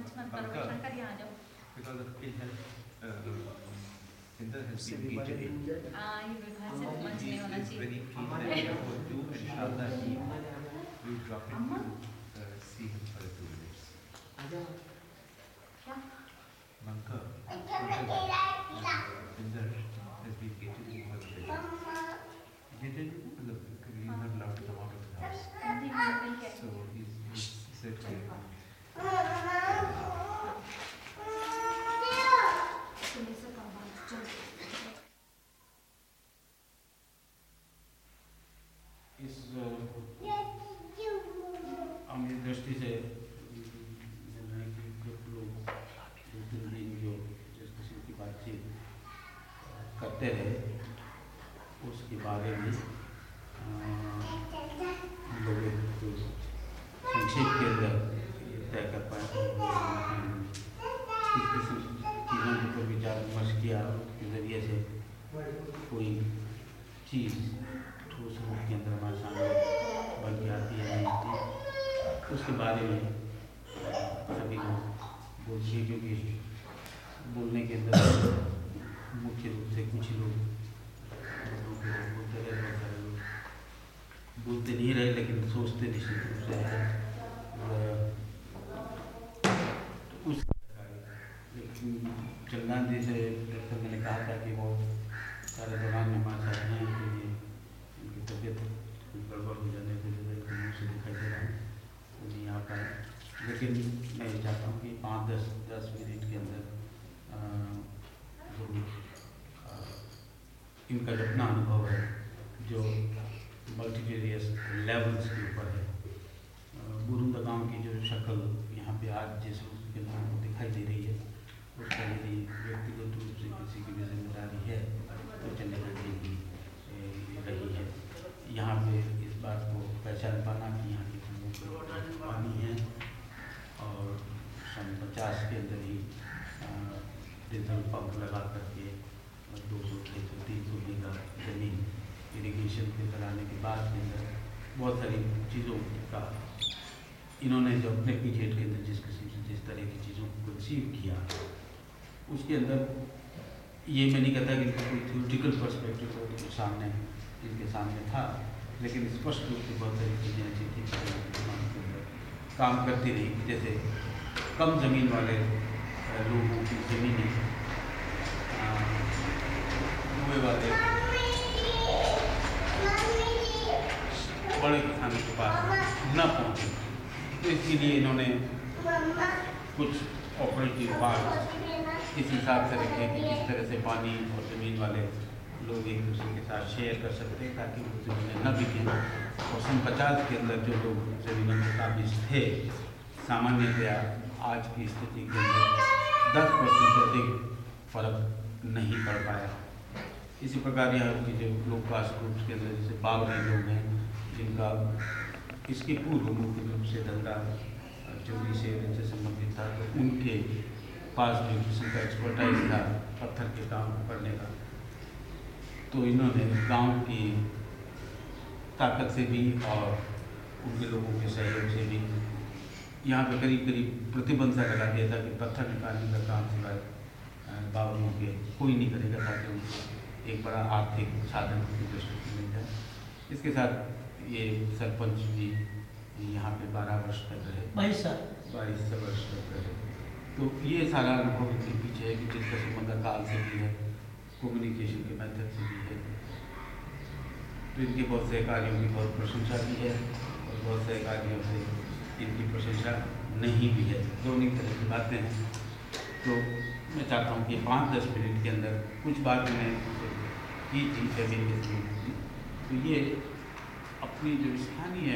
मंच मत शंकर यहाँ जाओ because of it has uh, Sindar has been हाँ से मंच he is very keen that for you and Sharda he you drop in uh, see him for two minutes. आजा क्या Banka, Sindar has been catering for the wedding. He did मतलब he is not allowed to come out of the house. नहीं नहीं नहीं So he's, he's said to सुनिए से कम बात चलो इस अमीर दृष्टि से निर्णय की जब लोग दो तीन दिन जो जिस किस्म की बातचीत अ, करते रहे उसके बारे में अ, हम लोग एक संक्षेप के अंदर ये तय कर पाए किस किस्म चीज़ों के ऊपर विचार विमर्श किया उसके ज़रिए से कोई चीज़ ठोस रूप के अंदर हमारे सामने बन के आती है नहीं आती उसके बारे में अ, सभी लोग बोलते हैं क्योंकि बोलने के अंदर मुख्य रूप से कुछ लोग बोलते रहे बहुत सारे लोग रहे लेकिन सोचते निश्चित रूप से है उस लेकिन चंदन जी से डॉक्टर मैंने कहा था कि वो सारे दौरान में हमारे साथ हैं ये उनकी तबीयत गड़बड़ हो जाने की वजह से दिखाई दे रहा है तो नहीं आ पाए। लेकिन मैं चाहता हूँ कि पाँच दस दस मिनट के अंदर अ, इनका जो अपना अनुभव है जो मल्टीवेरियस लेवल्स के ऊपर है। बुरुंदा गाँव की जो शक्ल यहाँ पे आज जिस रूप के लोगों को दिखाई दे रही है, उसका यदि व्यक्तिगत रूप से किसी की भी ज़िम्मेदारी है तो चंडीगढ़ की रही है। यहाँ पे इस बात को पहचान पाना कि यहाँ की पानी है, और सन पचास के अंदर ही डीजल पंप लगा करके दो सौ तीन सौ बीघा ज़मीन इरिगेशन के कराने के बाद के अंदर बहुत सारी चीज़ों का इन्होंने जो अपने पीरियड के अंदर जिस किस्म से, जिस तरह की चीज़ों को कंसीव किया, उसके अंदर ये मैं नहीं कहता कि इनका कोई थ्योरेटिकल पर्सपेक्टिव तो उनके सामने, इनके सामने था, लेकिन स्पष्ट रूप से बहुत सारी चीज़ें ऐसी थी काम करती रही। जैसे कम ज़मीन वाले लोगों की ज़मीनें कुएँ वाले बड़े किसानों के पास न पहुँचे। तो इसके लिए इन्होंने कुछ ऑपरेटिव पार्ट इस हिसाब से रखे कि किस तरह से पानी और ज़मीन वाले लोग एक दूसरे के साथ शेयर कर सकते हैं ताकि वो ज़मीनें न बिकें। और सन पचास के अंदर जो लोग ज़मीनों के काबिज थे, सामान्यतया आज की स्थिति के अंदर दस परसेंट से अधिक फ़र्क नहीं पड़ पाया। इसी प्रकार यहाँ की जो लोग कास्ट ग्रुप्स के अंदर जैसे बावरी लोग हैं, जिनका इसके पूर्व मुख्य रूप से धंधा चोरी से से संबंधित था तो उनके पास जो किस्म का एक्सपर्टाइज था पत्थर के काम करने का। तो इन्होंने गाँव की ताकत से भी और उनके लोगों के सहयोग से भी यहाँ पे करीब करीब प्रतिबंध सा लगा दिया था कि पत्थर निकालने का काम सिवाय अ, के कोई नहीं करेगा ताकि उनको एक बड़ा आर्थिक साधन उनकी दृष्टि मिल जाए। इसके साथ ये सरपंच भी यहाँ पे बारह वर्ष तक रहे। बाईस साल। बाईस वर्ष तक रहे। तो ये सारा अनुभव इनके पीछे है कि जिसका संबंध काल से भी है कम्युनिकेशन के मेथड से भी है। तो इनके बहुत से कार्यों की बहुत प्रशंसा भी है और बहुत से कार्यों से इनकी प्रशंसा नहीं भी है। दोनों ही तरह की बातें हैं। तो मैं चाहता हूँ कि पाँच दस मिनट के अंदर कुछ बात मैंने की थी में तो ये अपनी जो स्थानीय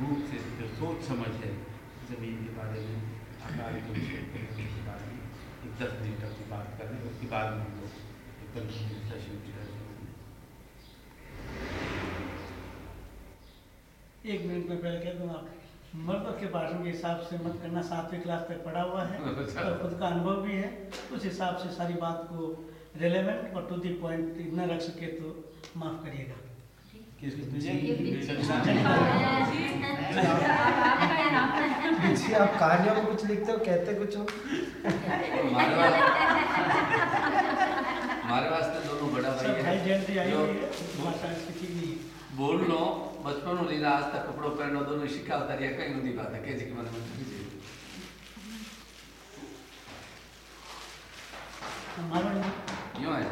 रूप से जो सोच समझ है ज़मीन के बारे में आकार के बारे में एक दस मिनट अपनी बात कर उसके बाद में हम लोग एक कंटिन्यू सेशन की एक मिनट में पहले कह दूँ आप मर्दों के भाषण के हिसाब से मत करना सातवीं क्लास तक पढ़ा हुआ है और खुद का अनुभव भी है उस हिसाब से सारी बात को रिलेवेंट और टू दी पॉइंट न रख सके तो माफ़ करिएगा। किसकी तुझे बिच्छी अच्छा। आप कहानियों में कुछ लिखते हो कहते कुछ हो हमारे वास्ते दोनों बड़ा भाई है है है बोल लो बचपन में लीला आज तक कपड़ों पहनो दोनों शिका उतारिया कहीं नहीं बात है कैसे कि मन में यूँ है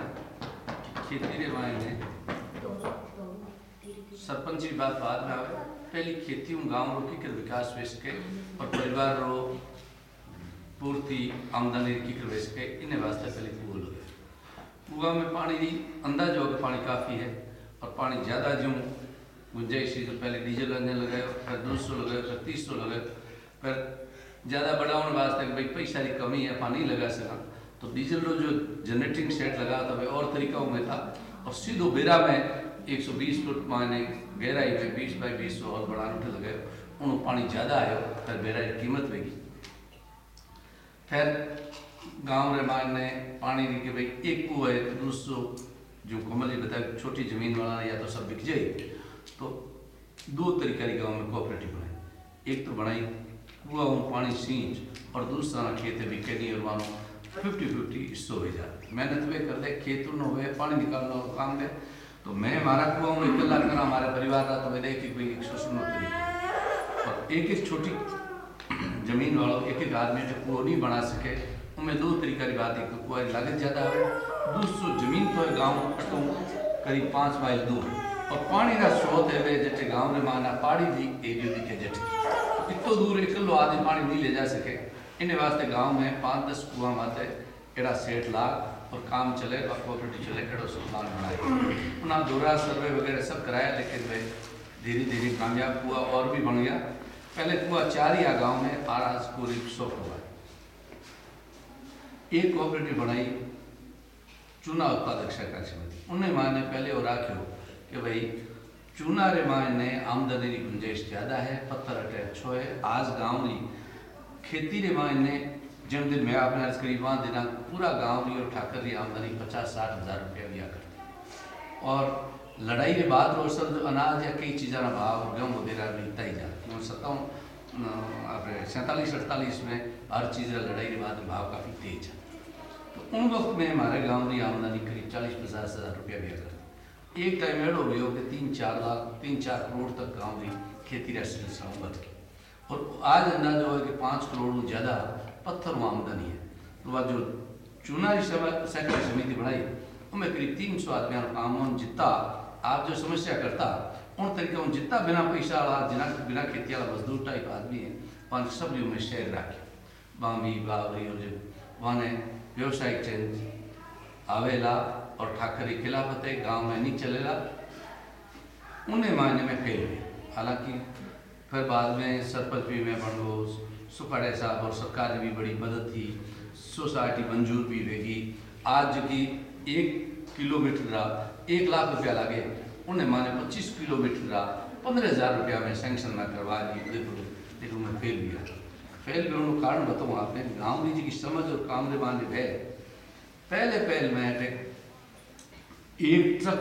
खेती रे माए ने सरपंच की बात बाद में आवे। पहली खेती हूँ गाँव रो की विकास वेश के और परिवार रो पूर्ति आमदनी की कर वेश के, इन्हें वास्ते पहले कुआ लो कुआ में पानी दी, अंदाज हो पानी काफ़ी है और पानी ज़्यादा जो, गुंजाइश तो पहले डीजल इंजन लगाए फिर दो सौ लगाए फिर तीस सौ लगाए फिर ज़्यादा बढ़ाने वास्ते भाई पैसा की कमी है, पानी लगा सका। तो डीजल रो जो जनरेटिंग सेट लगा था, भाई और तरीकाओं में था। और सीधो बेरा में 120 फुट माने गहराई में 20 बाई 20 सौ और बड़ा उठे लगे उन्होंने पानी ज़्यादा आयो, फिर बेरा की कीमत वेगी फिर गाँव रे मान पानी दी कि भाई एक कुआ है तो दूसरो जो कमल जी बताया छोटी ज़मीन वाला या तो सब बिक जाए। तो दो तरीका की गाँव में कोऑपरेटिव बनाई एक तो बनाई, कुआ पानी सींच और दूसरा ना खेत बिके नहीं और मानो फिफ्टी फिफ्टी हिस्सों हो जाए मेहनत वे कर ले, खेत न हुए पानी निकालना हो काम दे तो मैं हमारा कुआ में इकला करा हमारे परिवार का तो मैं देख कि भाई एक शोषण तरीका और एक एक छोटी ज़मीन वालों, एक एक आदमी जो कुआ नहीं बना सके, उनमें दो तरीका की बात है कि कुआ लागत ज़्यादा है दूसरो ज़मीन तो गाँव अटो, करीब पाँच माइल दूर। और पानी का स्रोत है वे जटे गाँव में माना पहाड़ी भी एरियो दिखे जटे। इतो दूर इकलो आदमी पानी नहीं ले जा सके। इन वास्ते गाँव में पाँच दस कुआँ माते एड़ा सेठ लाग और काम चले और कोऑपरेटिव चले, एड़ो सुल्तान बनाए उन्हें दौरा सर्वे वगैरह सब कराया, लेकिन भाई धीरे धीरे कामयाब हुआ और भी बन गया। पहले कुआ चार ही गाँव में आराज पूरी सौ हुआ। एक कोऑपरेटिव बनाई चूना उत्पादक सहकारी समिति उन्हें माँ ने पहले और आख्यो कि भाई चूना रे माँ ने आमदनी की गुंजाइश ज़्यादा है, पत्थर अटे अच्छो है आज गाँव री खेती रे माँ ने जिन दिन मैं आपने अर्ज़ करी, वहाँ दिन पूरा गाँव री और ठाकर री आमदनी पचास साठ हज़ार रुपया दिया करती। और लड़ाई के बाद और सब अनाज या कई चीज़ों का भाव, गेहूँ वगैरह मिलता ही जाता है। सत्तावन अपने सैंतालीस अड़तालीस में हर चीज़ का लड़ाई के बाद भाव काफ़ी तेज है। तो उन वक्त में हमारे गाँव की आमदनी करीब चालीस पचास हज़ार रुपया दिया करती। एक टाइम एड़ो हो कि तीन चार लाख, तीन चार करोड़ तक गाँव की खेती का। सिलसिला और आज अंदाज़ा हो कि पाँच करोड़ ज़्यादा पत्थर में आमदनी है। तो वह जो चुनावी सहकारी समिति बनाई, उनमें करीब तीन सौ आदमी काम उन जितना आप जो समस्या करता, उन तरीके उन जितना बिना पैसा वाला जिना बिना खेती वाला मजदूर टाइप आदमी है, वहाँ सब जो में शेयर रखे। बामी, बावरी और जो वहाँ ने व्यवसायिक चेंज आवेला और ठाकरी खिलाफत है, गाँव में नहीं चलेला। उन्हें मायने में फेल हुए। हालाँकि फिर बाद में सरपंच भी मैं बन गो सुखाड़े साहब और सरकार की भी बड़ी मदद थी सोसाइटी मंजूर भी होगी आज की एक किलोमीटर रहा एक लाख रुपया लगे, उन्हें माने पच्चीस किलोमीटर रहा पंद्रह हज़ार रुपया में सैंक्शन में करवा दी देखो देखो, मैं फेल गया फेल भी उन्होंने कारण बताऊँ आपने, गाँव की जी समझ और काम रे माने है। पहले पहल में एक ट्रक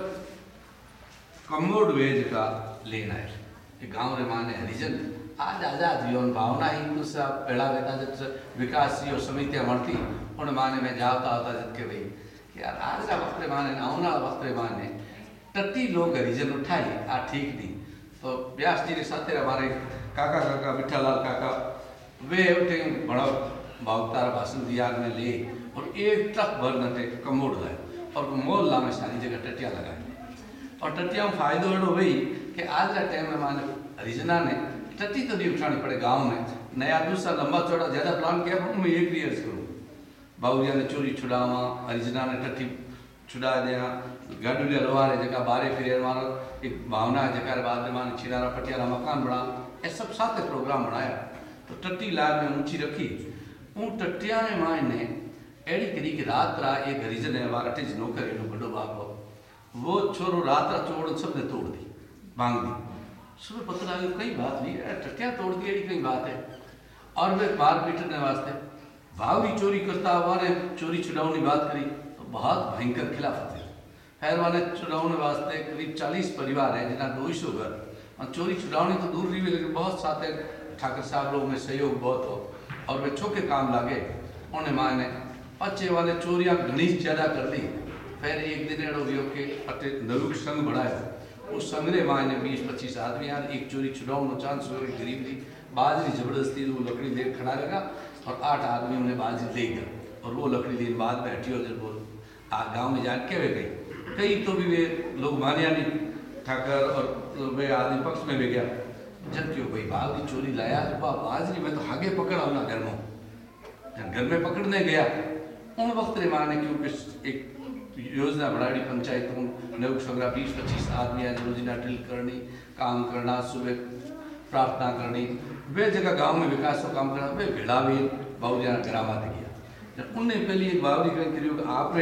कमोड वेज का लेना है गाँव रे माने हरिजन। आज आज़ाद जीवन भावना ही कुछ पेड़ा बेटा जब विकास और समितियाँ उन माने में जाता होता जब के भाई यार आज का वक्त माने आने वाला वक्त माने। टट्टी लोग हरिजन उठाई, आ ठीक नहीं। तो व्यास जी के साथ हमारे काका काका, मिठालाल काका, वे उठे, बड़ा भावतार भाषण दिया में ले, और एक ट्रक भर घंटे कमोड़ लाए, और मोहल्ला में सारी जगह टटिया लगाई। और टटिया में फायदो कि आज का टाइम में माने हरिजना ने टट्टी तो नहीं उठानी पड़े गाँव में। नया दूसरा लंबा चौड़ा ज़्यादा प्लान किया, पर मैं एक रियर्स करूँ। बाबूजिया ने चोरी छुड़ावा हरिजना ने टट्टी छुड़ा दिया, गाडुलिया लोहारे जगह बारे फिर मारो, एक भावना है जगह बाद में माने छिनारा पटियाला मकान बना, ये सब साथ प्रोग्राम बनाया। तो टट्टी लाग में ऊँची रखी। उन टट्टिया ने माए ने अड़ी करी कि रात रा एक हरिजन है वार अटे नौकर एडो बड़ो बाप वो छोरो रात रा चोड़ सबने तोड़ दी, भाँग दी। सुबह पता लगा कई बात नहीं टट्टिया तोड़ दी एड़ी कई बात है। और वे मार पीटने वास्ते भाव भी चोरी करता हुआ ने चोरी छुड़ाने बात करी तो बहुत भयंकर खिलाफत है। फिर वाले छुड़ाने वास्ते करीब चालीस परिवार है, जिन्हें दो सौ घर। और चोरी छुड़ाने तो दूर रही लेकिन बहुत साथ ठाकर साहब लोग में सहयोग बहुत हो, और वे छोके काम लागे। उन्हें माँ ने अच्छे वाले चोरियाँ घनी ज़्यादा कर दी फिर एक दिन एड़ो गयो के अटे नलुक संघ बनाया उस माँ ने बीस, पच्चीस आदमी यार, एक चोरी छुड़ाने चांस हुआ एक गरीब थी। बाजरी ज़बरदस्ती वो लकड़ी ले खड़ा लगा और आठ आदमी उन्हें बाजरी ले गए। और वो लकड़ी लेने बाद बैठी और जब वो गाँव में जाके वे गई कई तो भी वे लोग मानिया नहीं ठाकर और वे आदमी पक्ष में भी गया। जब क्यों भाई भाव की चोरी लाया तो बा बाजरी में तो आगे पकड़ा ना घर में। घर में पकड़ने गया, उन वक्त रे माने क्योंकि एक योजना बनाई पंचायत नव सगरा बीस पच्चीस आदमी है रोजीना ड्रिल करनी, काम करना, सुबह प्रार्थना करनी। वे जगह गाँव में विकास का काम करना, वे भेड़ा भी बाबू जाना ग्रामा गया जब उनने पहले एक बावरी कर करियो आप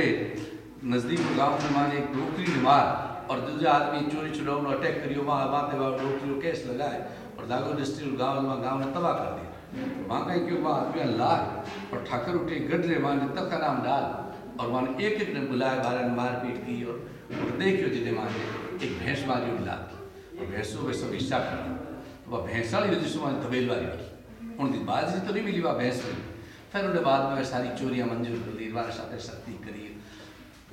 नज़दीक गाँव में माने एक डोकरी ने मार और दूसरा आदमी चोरी चुराव अटैक करियो वहाँ देवा डोकरी केस लगाए और दागो डिस्ट्रिक्ट गाँव में, गाँव ने तबाह कर दिया। वहाँ कहीं क्यों वहाँ आदमी लाग और ठाकर उठे गडरे माने तक का नाम डाल और वहाँ एक एक ने बुलाया, बारह ने मारपीट की और देखियो जिन्हें माने एक भैंस उड़ लाग और भैंसों में सब हिस्सा कर तो वह भैंस वाली वजह से वहाँ तबेल वाली हुई उन दिन बाजरी तो नहीं मिली वह भैंस मिली फिर उन्हें बाद में सारी चोरियाँ मंजूर कर ली हमारे साथ सख्ती करी।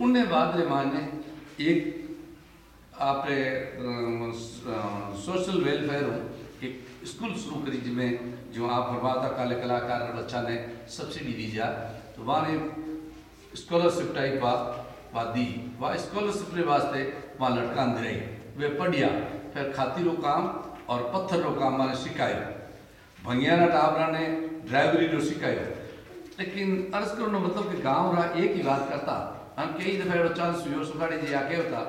उनने बाद रे माने एक आपने सोशल वेलफेयर एक स्कूल शुरू करी जिसमें जो आप फरमाता काले कलाकार बच्चा ने सब्सिडी दी जा। तो वहाँ ने स्कॉलरशिप टाइप वा वा स्कॉलरशिप के वास्ते वहाँ लटकान दे रही। वे पढ़िया, फिर खातिरो काम और पत्थर रो काम माने सिखायो भंगियाना टाबरा ने ड्राइवरी रो सिखायो लेकिन अर्ज़ करो ना मतलब कि गाँव रहा एक ही बात करता। हम कई दफ़ा एड़ो चांस हुयो सुखाड़ी जी आके होता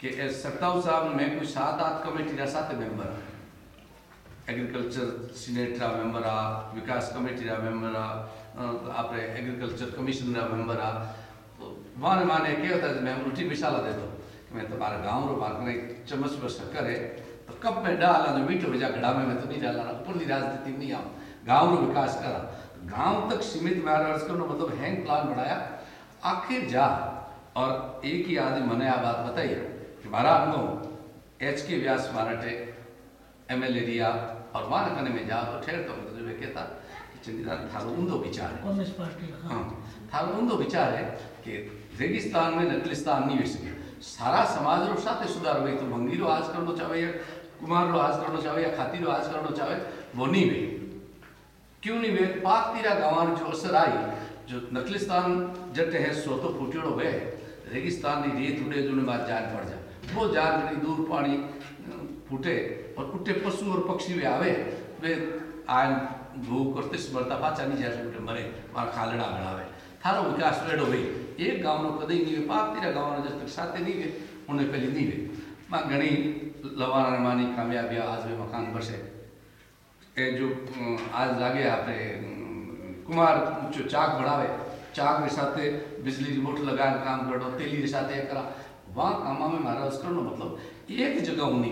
कि सत्ताऊ साहब में कोई सात आठ कमेटी रा सात मेंबर। एग्रीकल्चर सीनेट रा मेंबर आ, विकास कमेटी रा मेंबर आ आपने एग्रीकल्चर कमीशन रा मेंबर आ माने माने क्या होता है मैं उल्टी मिसाला दे दो कि मैं तुम्हारे गाँव रो बात एक चम्मच पर शक्कर है तो कब में डाला तो मीठो भेजा घड़ा में मैं तो नहीं डाला ऊपर की राजनीति नहीं आऊँ गाँव रो विकास करा। गाँव तक सीमित मैं अर्ज़ करना मतलब हैंग प्लान बनाया आखिर जा और एक ही आदमी मने आ बात बताइए कि मारा हमको एच के व्यास माराटे एम एल एरिया और मान कने में जा तो ठहर तो मतलब वे कहता चंदीदार थारो उंदो विचार है। कम्युनिस्ट पार्टी का हाँ थारो उंदो विचार है कि रेगिस्तान में नकलिस्तान नहीं हो सके। सारा समाज रो साथे सुधार। हुई तो भंगी रो आज करनो चाहे, या कुमार रो आज करनो चाहे, या खाती रो आज करनो चाहे, वो नहीं वे क्यों नहीं वे पाक तीरा गाँव जो असर आई, जो नकलिस्तान जट है, सो तो फूटियोड़ो वे रेगिस्तान की रेत उड़े, जो बात जान पड़ जा वो जान करी दूर पानी फूटे, और उठे पशु और पक्षी वे आवे। वे आन भूख और तिस मरता पाचा नहीं जाए उठे मरे वहाँ खालड़ा बनावे। थारो विकास वेड़ो वे एक गांव नो कदई नहीं वे पाक तीरा गांव नो जब तक साथे नहीं वे उन्हें पहले नहीं वे मां घणी लवाना मानी कामयाबी आज वे मकान बसे એ જો આજ લાગે આપણે કુમાર જો ચાક બનાવે ચાક ની સાથે बिजली मोटर लगाए काम करो तेली के साथ एक करा वहाँ कामा में मारा उसका नो मतलब एक जगह होनी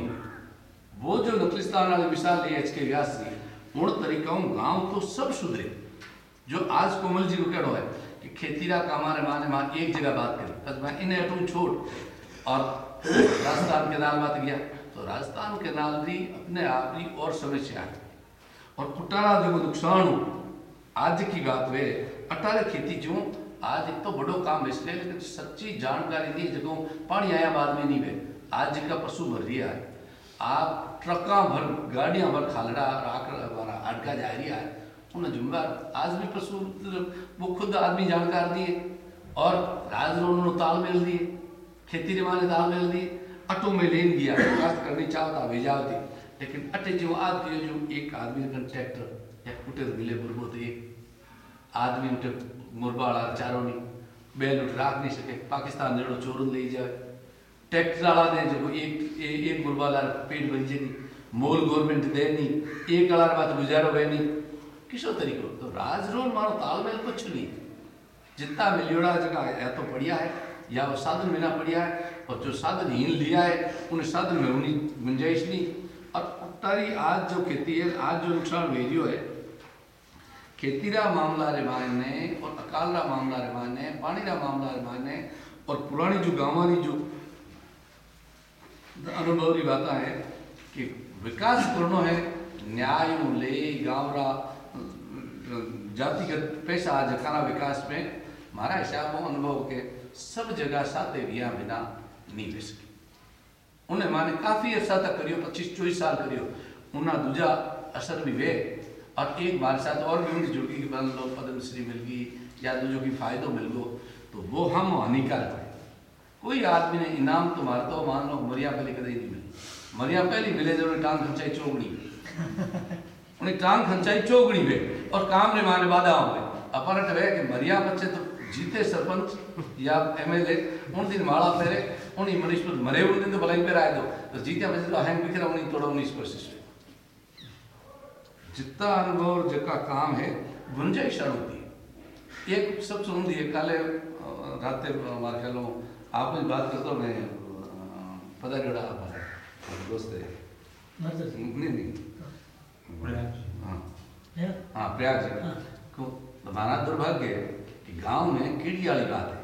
वो जो नकलिस्तान वाली मिसाल है एच के व्यास की उन तरीकों गांव तो सब सुधरे जो आज कोमल जी को कहो है कि खेती का कामा रे माने एक जगह बात करी बस मैं इन्हें अटू छोड़ और राजस्थान के नाल बात गया तो राजस्थान के नाल भी अपने आप ही और समस्या है। और कुटारा जो नुकसान आज की बात वे अटारे खेती जो, आज एक तो बड़ो काम इसलिए, लेकिन सच्ची जानकारी दी जगह पानी आया बाद में नहीं वे। आज का पशु भर दिया है। आप ट्रका भर, गाड़ियाँ भर खालड़ा हमारा अटका जा रही है। उन्हें जुम्मेदार आज भी पशु वो खुद आदमी जानकार दिए और राज उन्होंने तालमेल दिए खेती माने तालमेल दिए अटो में लेन गया काश्त करनी चाहता भेजा होती लेकिन अटे जो आदमी जो एक आदमी का ट्रैक्टर या कुटे मिले बुरबो तो एक आदमी उठे मुरबाड़ा चारों नहीं बैल उठ राख नहीं सके पाकिस्तान जड़ो चोरन ले जाए। ट्रैक्टर वाला ने जो एक ए, एक मुरबाला पेट बन जे नहीं मोल गवर्नमेंट दे नहीं एक अलार बात गुजारो है नहीं किसो तरीको तो राजरोल मारो तालमेल कुछ नहीं जितना मिलियोड़ा जगह या तो बढ़िया है, या वो साधन बिना बढ़िया है, और जो साधन हीन लिया है उन साधन में उन्हीं गुंजाइश नहीं। और तारी आज जो खेती है, आज जो नुकसान भेजियो है खेती रा मामला रे मायने और अकाल रा मामला रे मायने पानी रा मामला रे मायने और पुरानी जो गांवानी जो अनुभव की बात है कि विकास करनो है, न्याय ले जातिगत पैसा जकाना विकास में मारा हिसाब अनुभव के सब जगह साथे विया बिना नहीं रह सके। उन्हें माने काफ़ी अरसा तक करियो, पच्चीस चौबीस साल करियो। उन्हें दूजा असर भी वे और एक बार साथ और भी उनकी जुड़की की बन लो पद्मश्री मिल गई या दूजो की फायदो मिल गो तो वो हम हानिकारक है। कोई आदमी ने इनाम तो मार दो मान लो मरिया पहले कदे नहीं मिली। मरिया पहली मिले जो टांग खंचाई चौगड़ी उन्हें टांग खंचाई चौगड़ी वे और काम ने माने बाधा हो गए अपरट वे कि मरिया बच्चे तो जीते सरपंच या एमएलए उन दिन माला फेरे उन्हीं मनीष पर मरे उन दिन तो भलाई पे आए दो। तो जीते बच्चे तो अहम बिखरा उन्हीं तोड़ा उन्हीं कोशिश जितना अनुभव और जितना काम है गुंजाइश होती एक सब सुन दिए काले राते मार ख्याल आप कुछ बात करते हो मैं पता जोड़ा आप दोस्त है। नहीं नहीं। हाँ। हाँ प्रयाग जी। हाँ। को हमारा दुर्भाग्य है कि गाँव में कीड़ी वाली बात है।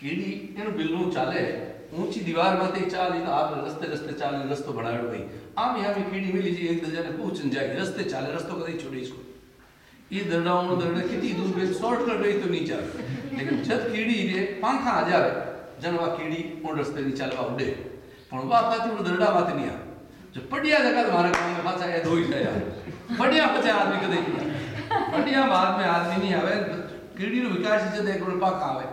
कीड़ी इन बिल्लू चाले ऊँची दीवार माते चाली तो आप रस्ते रस्ते चाले रस्तो भाई आम यहाँ में कीड़ी मिली जी एक दर्जन पूछन जाए रस्ते चाले रस्तो कदी छोड़े इसको? ये दरडाओं दरडे कितनी दूर पे शॉर्टकट रही तो नहीं चाले लेकिन जब कीड़ी रे पंखा आ जावे जन वा कीड़ी उन रस्ते नहीं चालवा उड़े। पण वा पाती उन दरडा माते नहीं आ जो पड़िया जगह हमारे गाँव में पाछा ये दो ही यार बढ़िया बचे आदमी नहीं आवे। बढ़िया बाद में आदमी नहीं आवे कीड़ी नो विकास जे देख उन पाक आवे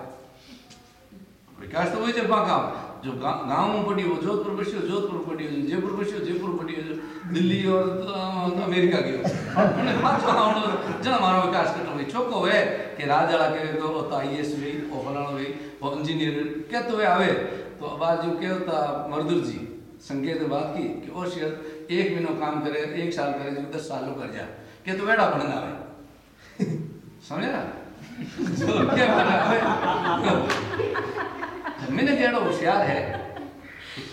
विकास तो वही जे पाक आवे जो गाँव में पड़ी हो जोधपुर बस्यो जोधपुर पड़ी हो जयपुर बस्यो जयपुर पड़ी हो दिल्ली और अ, अमेरिका गयो उन्हें पाछो आवणो जना मारो विकास करतो भाई छोको वे कि राजाला के तो तो आईएएस वे ओ फलाणो वे ओ इंजीनियर के तो वे आवे। तो बाजू के ता मरदुर जी संकेत बात की कि ओ शायद एक महीनो काम करे, एक साल करे, जो दस सालों कर जा। के तो बेड़ा बनना आवे समझे ना जो क्या बना आवे मैंने जेड़ो होशियार है,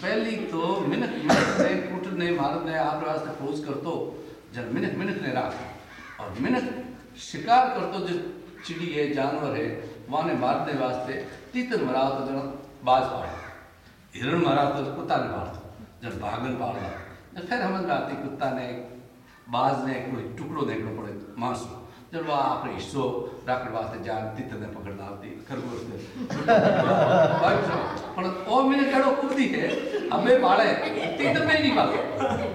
पहली तो मिनट मिनट ने कुटने मारने आप वास्ते खोज करतो, जब मिनट मिनट ने राख। और मिनट शिकार करतो, जो चिड़ी है, जानवर है, वाने मारने वास्ते तीतर मराव तो जन बाज पाड़। हिरण मारा तो कुत्ता ने पाड़ जब भागन पाला जब फिर हमन राती कुत्ता ने, बाज ने कोई टुकड़ो देखना पड़े, मांस। जब वह आपने हिस्सो राखड़ वास्ते जान तित ने पकड़ लाती खरगोश ने पर ओ कड़ो है हमें तित में नहीं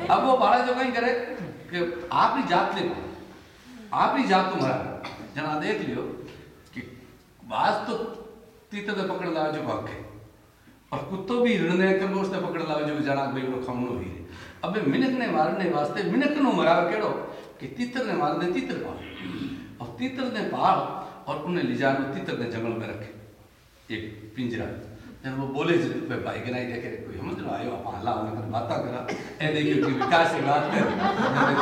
अब वो बाड़ा जो कहीं करे, कि जात ले आपकी जात तो तुम्हारा जना देख लियो, कि बाज तो ने पकड़ ला जो भाग है। और कुत्तो भी हिरण ने खरगोश ने पकड़ लावे जो जना भाई वो खमनो ही अबे मिनक ने मारने वास्ते मिनक नो मरावे केड़ो कि तीतर ने मारने तीतर पाल और तीतर ने पाल और उन्हें ले जानो तीतर ने जंगल में रखे। एक पिंजरा। जब वो बोले जी भाई भाई के देखे, कोई समझ लो आयो, आप हल्ला होने कर बातें करा। ए देखियो कि विकास की बात कर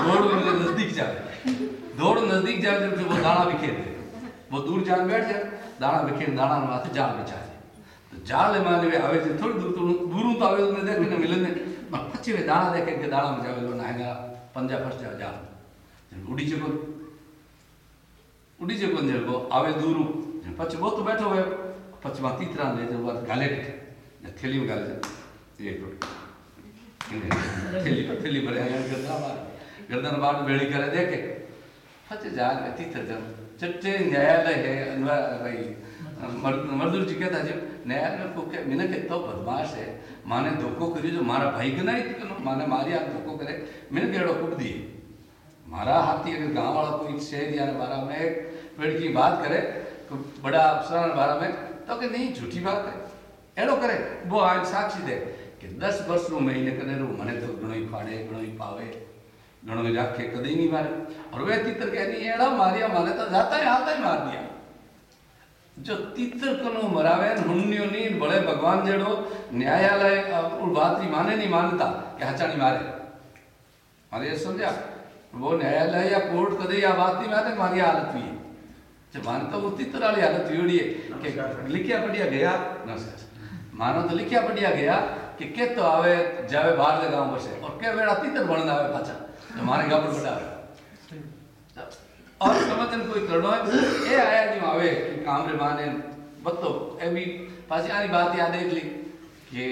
दौड़ उनके नज़दीक जाए दौड़ नज़दीक जाए जब वो दाना बिखेर दे। वो दूर जान बैठ जाए, दाना बिखेर, दाना माथे जाल बिछा दे तो जाल माने वे आवे जे थोड़ी दूर तो दूर तो आवे उन्हें देखे न मिलने पर पछे वे दाना देखे के दाना में जावे लो नाहेगा पंजा फस जावे जाल जब उड़ी चको उड़ी चको जब वो आवे दूर पछ वो तो बैठो हुए पछ वहाँ तीतरा ले जब वो गाले के थैली में गाले ये तो थैली थैली भरे आया गर्दन बार गर्दन बार बेड़ी करे देखे पछ जाल में तीतर जब चट्टे न्यायालय है अनवर भाई मर्द- मजदूर जी कहता, जब न्यायालय को के मिने के तो बदमाश है। माने धोखो करियो जो मारा भाई के नहीं कनो माने मारी आप धोखो करे। मिने केड़ो कुट दिए। मारा हाथी अगर गाँव वाला कोई शहर या बारा में एक पेड़ की बात करे तो बड़ा अफसर के बारे में तो कि नहीं, झूठी बात है। एड़ो करे, वो आज साक्षी दे कि दस वर्ष नो महीने करे रो। मने तो घणो ही फाड़े, घणो ही पावे। घणो ही राखे कदे नहीं मारे। और वे तीतर कह नहीं एड़ा मारिया। जो तीतर कनो मरावे हुन्नियो नी बड़े भगवान जेड़ो न्यायालय उन बात की माने नहीं मानता कि हचानी मारे। मारे ये समझा? वो न्यायालय या कोर्ट कदे या बात नहीं माने मारी हालत हुई जब मानता वो तीतर वाली हालत हुई है कि लिखिया पढ़िया गया? नमस्कार मानो तो लिखिया पढ़िया गया कि के तो आवे जावे बाहर ले गाँव बसे और के बेड़ा तीतर बनना आवे पाछा तो मारे पर बड़ा और સમતન કોઈ કરડો એ આયાજીમાં આવે કે કામ રે માને બતો એવી પાછી આની વાત યાદ એટલી કે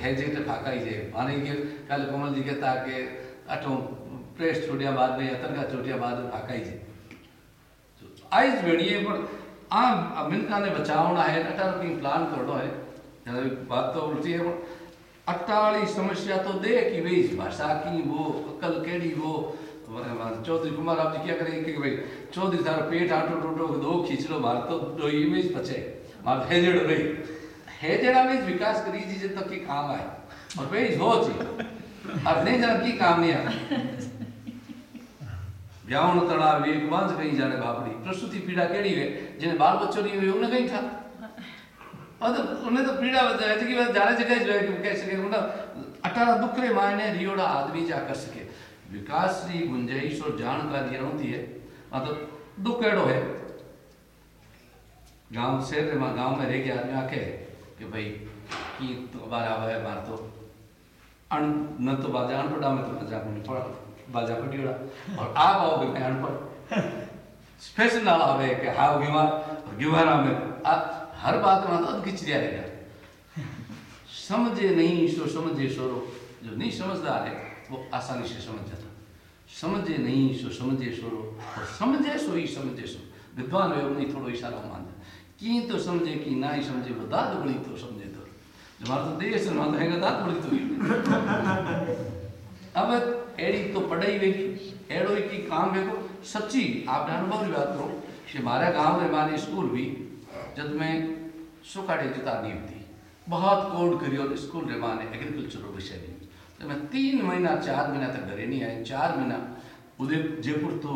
હેજે તે ફાકાઈ છે માને કે કાલે કોમલજી કહેતા કે આઠો પ્રેસ છોડ્યા બાદ ને અતરકા છોડ્યા બાદ ફાકાઈ છે આઈ જ વેણીએ પણ આ મિનકાને બચાવના હે અટારથી પ્લાન કરડો હે बात तो उल्टी है अट्टाली समस्या तो दे कि भाई भाषा की वो अकल केड़ी वो चौधरी कुमार आप जी क्या करेंगे कि भाई। चौधरी सारा पेट आटो टूटो, दो खींचलो मार तो जो इमेज बचे। मार हेजेड़ो नहीं हेजेड़ा में विकास करी जी जब तक के काम आए। और भाई, हो जी। अब नहीं जान की काम नहीं आया व्यावण तड़ाव एक बांझ कहीं जाने बापड़ी। प्रस्तुति पीड़ा केड़ी है जिन्हें बाल बच्चों नहीं हुए, उन्हें कहीं था? और तो उन्हें तो पीड़ा बचाया। थी कि जाने जगह कैसे अठारह दुखरे मायने रियोड़ा आदमी जा सके। विकास की गुंजाइश और जानकारी होती है। मतलब दुख एड़ो है? गाँव शहर में गाँव में रह के आदमी आके कि भाई की तो बारा है मार तो। अण न तो बाजा अनपढ़ा में तो मज़ा में पढ़। बाजा पटियोड़ा और आप आओ भी मैं अनपढ़। स्पेशल ना आवे कि हाँ बीमार और बीमारा में। आ, हर बात में तो खिंच दिया रहेगा समझे नहीं सो समझे सोरो जो नहीं समझदार है वो आसानी से समझ जाता समझे नहीं, सो समझे सोरो और समझे, सो ही समझे, सो। विद्वान है उन्हें इशारा मान की तो समझे कि ना ही समझे, वो दाद बड़ी तो समझे तो। हमारा तो देश है मान है दाद बड़ी तो ही। अब एड़ी तो पढ़ाई वेगी एड़ो की काम वेगो सच्ची आपने अनुभव की बात करो, कि हमारे गाँव में माने स्कूल भी जब मैं सुखाड़े जिता नहीं थी बहुत कोड करी और स्कूल रे माने एग्रीकल्चर मैं तीन महीना, चार महीना तक घरे नहीं आए, चार महीना। उदय जयपुर तो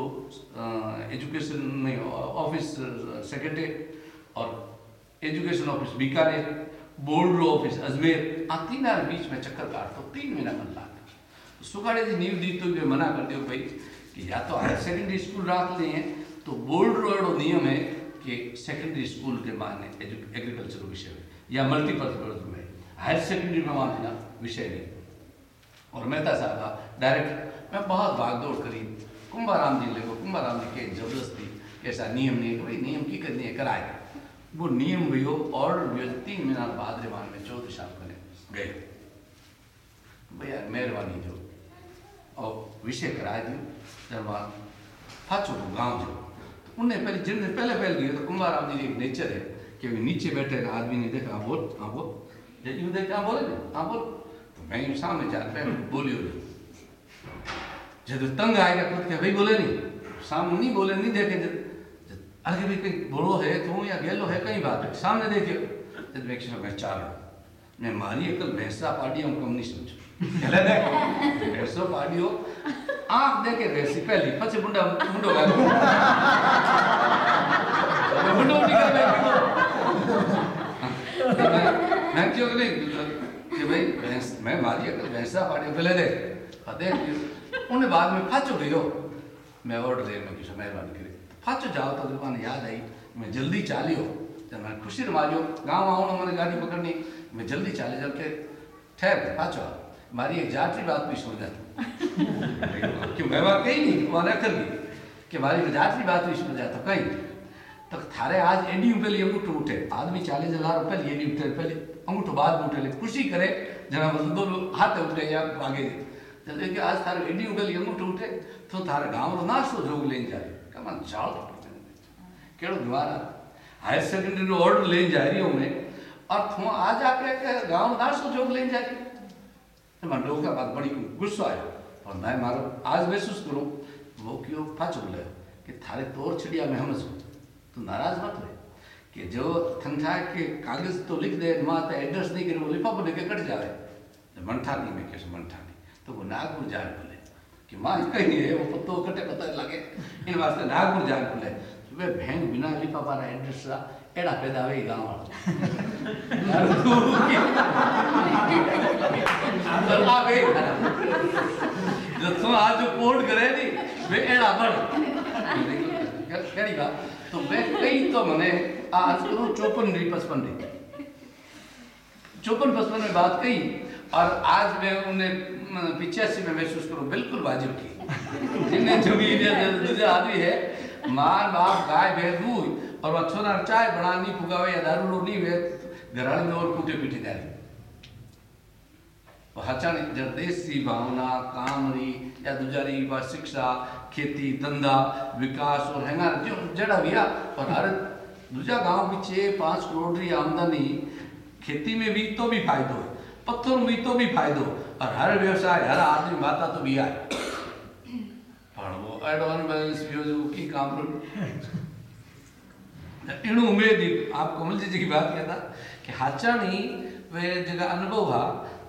एजुकेशन में ऑफ़िस सेक्रेटरी और education office Bikaner board office Ajmer, आ तीन आर बीच में चक्कर काट तो तीन महीना मन लाग। सुखाड़े जी नींव दी तो मना कर दियो भाई कि या तो हायर सेकेंडरी स्कूल रख लें तो बोर्ड रो नियम है कि सेकेंडरी स्कूल के माने एग्रीकल्चर विषय में या मल्टीपर्पज में हायर सेकेंडरी में बिना विषय नहीं। और मेहता साहब का डायरेक्ट मैं बहुत भाग दौड़ करी। कुंभाराम जी ले कुंभाराम जी के ज़बरदस्ती, कैसा नियम नहीं भाई नियम की करनी है, कराए। वो नियम भी हो हो तीन महीना बाद रिमांड में चौधरी साहब कने गए। भैया, मेहरबानी जो। और विषय करा दियो जब फाचो को गाँव जो। उनने पहले जिनने पहले पहले गए तो कुंभाराम जी एक नेचर है कि नीचे बैठे आदमी ने देखा बोल हाँ बोल। यूँ देखा बोले हाँ बोल तो मैं इंसान में जाते हैं बोलियो नहीं जब तंग आएगा तो क्या भाई, बोले नहीं। सामने नहीं बोले, नहीं देखे। जब अरे भाई कहीं बोलो है तो या गेलो है, कहीं बात है, सामने देखियो जब एक मैं चार मैं मारी कल भैंसा पार्टी, हम कम नहीं कम्युनिस्ट चले देखो, भैंसो पार्टी हो। आँख देखे वैसी पहली, पछे मुंडा, मुंडो का। मुंडो निकल गया मैं क्यों नहीं कि भाई, भैंस मैं मारी अगर भैंसा पाड़ी पहले देख देख उन्हें बाद में फाचो गयो। मैं ऑर्डर दे में किसी मेहरबानी करे। फाचो जाओ तो दुकान याद आई। मैं जल्दी चालियो जब मैं खुशी मारियो, गाँव आओ ना, मैंने गाड़ी पकड़नी। मैं जल्दी चाले जब के ठहर के पाचो मारी एक जाटरी बात भी सुन जाती क्यों मैं बात कही नहीं वहाँ कर दी कि मारी जाटरी बात भी सुन जाता कहीं। तो थारे आज एडी पहले अंगूठो उठे आदमी चालीस हज़ार पहले एडी उठे पहले। अंगूठो बाद में उठे खुशी करे जना दो हाथ उठे या आगे जब कि आज थारे एडी पहले अंगूठो उठे तो थारे गाँव रो नाशो जोग लेन जाए कमान चाल केड़ो द्वारा हायर सेकेंडरी रो ऑर्डर लेन जा रही हूँ और तुम आज आके गाँव नाशो जोग लेन जा तो मैं लोग का बात बड़ी गुस्सा आया। और मैं मारो, आज महसूस करूँ, वो क्यों फाच बोले, कि थारे तोर छिड़िया में हम तो नाराज़ मत हो कि जो ठंडा के कागज़ तो लिख दे माँ तो एड्रेस नहीं करे वो लिफाफो लेके कट जावे। मंठानी में कैसे मंठानी तो वो नागपुर जाए बोले कि माँ कहीं है वो पत्तो कटे पता लगे। इन वास्ते नागपुर जाए बोले। वे बहन बिना लिफाफा रा एड्रेस रा एड़ा पैदा हुए गाँव जो तुम आज कोड करे नी वे एड़ा बड़ केड़ी बात? तो कई तो मैंने आज करूँ चौपन रही पचपन रही चौपन, पचपन में बात कही और आज मैं उन्हें पिचासी में महसूस करूँ, बिल्कुल वाजिब की। जिन्हें ज़मीन दूसरे आदमी है मार बाप, गाय, भैंस, दूध, और वह छोरा चाय बनानी, पुगावे या दारूड़ो नहीं वे घराली में और कूटे पीटे जाए हचाणी जरदेसी भावना, कामरी, या दुजारी व शिक्षा, खेती, धंधा, विकास और हैंगा जो जड़ा भी आ और हर दूजा गाँव पीछे पाँच करोड़ री आमदनी खेती में भी तो भी फायदो है, पत्थर में तो भी फायदो और हर व्यवसाय, हर आदमी माता तो भी आए। पर वो एडवांस बैलेंस भी हो जो की काम रो इणु उम्मीद ही आप कमल जी जी की बात कहता, कि हाचाणी वे जगह अनुभव हा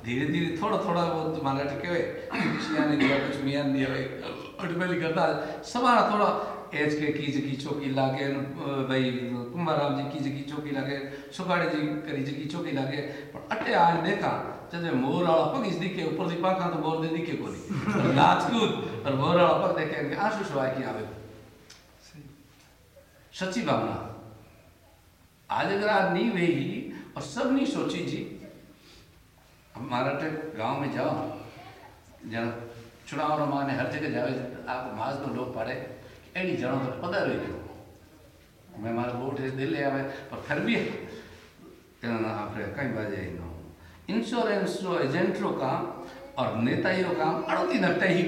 धीरे धीरे थोड़ा थोड़ा वो तुम्हारा टके हुए किसी ने दिया कुछ मियाँ ने दिया, अटबली करता समारा थोड़ा एज के की जी की चौकी लागे, भाई, कुंभाराम जी की जी की चौकी लागे सुखाड़े जी करी जी की चौकी लागे, पर अटे आज देखा जब मोर वाला पग इस दिखे ऊपर दी पाखा तो मोर दे दिखे कोनी। राजपूत और मोर वाला पग देखे, इनके आँसू सुहाए की आवे। सच्ची भावना। आज अगर आज नहीं वेही और सब नहीं सोची जी हमारा टे गांव में जाओ जन चुनाव रमाने हर जगह जावे आप माज तो लोग पढ़े एड़ी जनो तो पता रही क्यों मैं मारा वोट है दिल आवे पर फिर भी આપણે કઈ બાજે નો ઇન્સ્યોરન્સ રો એજન્ટ રો કામ और नेताई रो काम अड़ोती नकटाई ही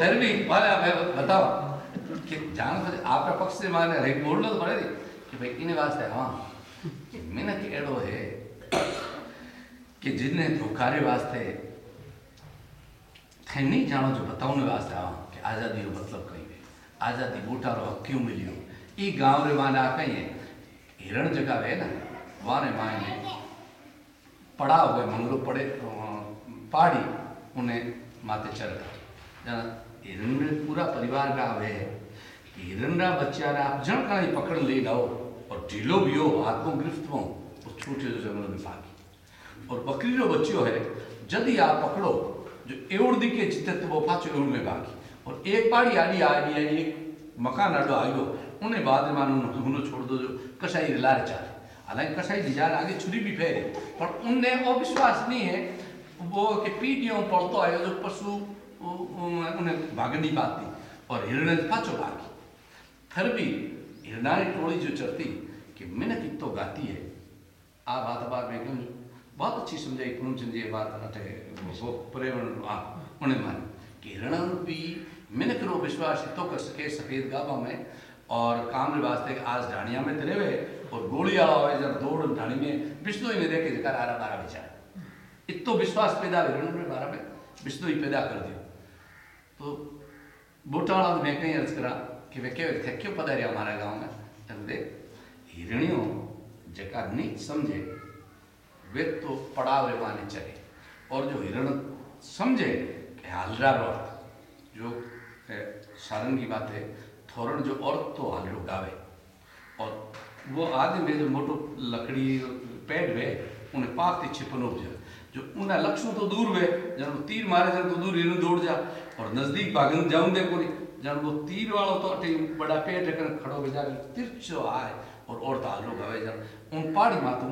फिर भी वाले मैं बताओ। कि जान तो आपका पक्ष से माने रही बोल तो पड़े कि भाई, इन्हें वास्ते हाँ मैंने कि एड़ो है। कि जिन्हें धोखारे वास्ते थे नहीं जानो जो बताऊने वास्ते हाँ। कि आज़ादी रो मतलब कहीं है आज़ादी बूटा रो हक क्यों मिलियो ई गाँव रे माने आ कहीं है। हिरण जगह है ना वाने माने पड़ा हुए मंगलो पड़े पहाड़ी, उन्हें माथे चढ़ जना हिरण रे पूरा परिवार का वे कि हिरण रा बच्चा रा आप जन का पकड़ ले जाओ और ढीलो भी हो, हाथ को गिरफ्त हो वो छूटे जो जंगल में भागी। और बकरी रो बच्चो है जदि आप पकड़ो, जो एवड़ दिखे जिते तो वो पाछो एवड़ में भागी। और एक पाड़ी आड़ी आड़ी आई एक मकान आडो आयो, उन्हें बाद में मानो उन्हें छोड़ दो जो कसाई लारे चाहे हालाँकि कसाई डिज़ाइन आगे छुरी भी फेरे, पर उनने वो विश्वास नहीं है, वो कि पीढ़ियों पड़तो आयो जो पशु उन्हें भाग नहीं पाती। और हिरण पाछो भागी फिर भी हिरणारी टोली जो चलती, कि मैंने कितो गाती है। आ बात बात में क्यों? बहुत अच्छी समझाई पूनमचंद जी बात अटे वो पर्यावरण उन्हें मान। कि हिरण भी मैंने करो विश्वास तो कर सके सफ़ेद गाबा में, और काम रे वास्ते आज ढाणिया में तेरे हुए, और गोली वाला होए जब दौड़ ढाणी में, विष्णु ही ने देखे जकर आरा तारा बेचारा इतो विश्वास पैदा हिरण रे बारे में, विष्णु ही पैदा कर दियो। तो तो कि वे क्यों थे क्यों पधारिया हमारा गाँव में दे हिरणियों जका नहीं समझे वे तो पड़ाव रे माने चले. और जो हिरण समझे कि हालरा रो जो ए, सारंगी बात है थोरण जो औरत तो हालरो गावे. और वो आदि में जो मोटो लकड़ी पेड़ वे उन्हें पाक थी छिपन उपजे जो उन लक्ष्मण तो दूर वे जन तीर मारे जन तो दूर इन दौड़ जा। और नज़दीक भागन जाऊँ दे कोई जन वो तो तीर वालों तो अटे बड़ा पेट रखन खड़ो हो जा तिरछो आए और और तो तालो लोग जन। उन पहाड़ी मातू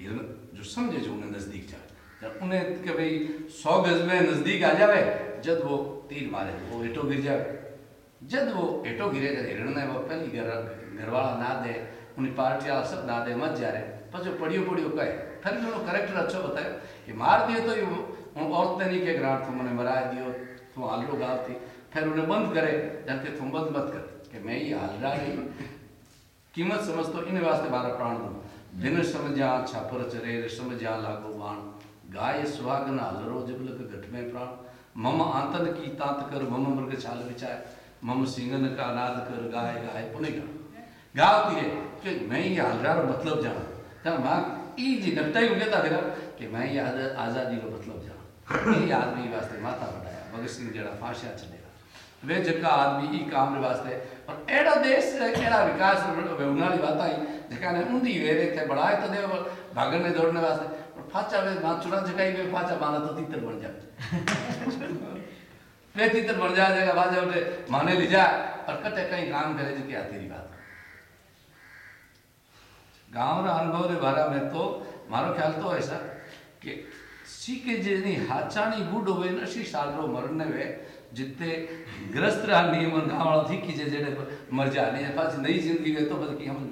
हिरन जो समझे जो उन्हें नज़दीक जा जब उन्हें के भाई सौ गज में नज़दीक आ जावे जब वो तीर मारे, वो एटो गिर जाए। जब वो एटो गिरे जब हिरण ने वो पहली घर घरवाला ना दे, उन्हें पार्टी वाला सब ना दे, मत जा रहे पर जो पढ़ियो पढ़ियो कहे ફરી થોડો કરેક્ટર અચ્છો બતાવ્યો કે માર દિયો તો હું औरत ने नहीं के ग्रांट तुम मैंने मरा दियो तुम हालरो गावती फिर उन्हें बंद करे जबकि तुम बंद मत कर कि मैं ये हालरा नहीं कीमत समझतो इन वास्ते बारह प्राण दूं दिन समझा छापर चरे समझा लागो बाण गाय सुहागन हलरो जबलक घट में प्राण मम आंतन की तात कर मम मृग छाल विचार मम सिंगन का नाद कर गाय गाय पुणे गा गावती है कि मैं ये हलरा रो मतलब जाना तब मां ई जी नकटाई उगेता फिर कि मैं ये आजा- आज़ादी रो मतलब जाना। ये आदमी वास्ते माता बढ़ाया भगत सिंह जड़ा फांसिया चलेगा। वे जका आदमी ई काम रे वास्ते, और एड़ा देश एड़ा विकास वे उनाली बात आई जका ने उंदी वेरे थे बढ़ाए तो दे भागने दौड़ने वास्ते, और फाचा वे माँ चुरा जकाई वे फाचा माना तो तीतर बन जाए वे तीतर बन जाए जगह, बाजे उठे माने ले जाए और कटे कहीं काम करे जो क्या तेरी बात। गांव रा अनुभव रे बारे में तो मारो ख्याल तो ऐसा કે સી કે જેની હાચાની બુડ હોય નશી સાગરો મરને વે जिते ग्रस्त रहा नियम गाँव थी कि जे जेड़े मर जा नहीं पास नई जिंदगी वे तो बस की हम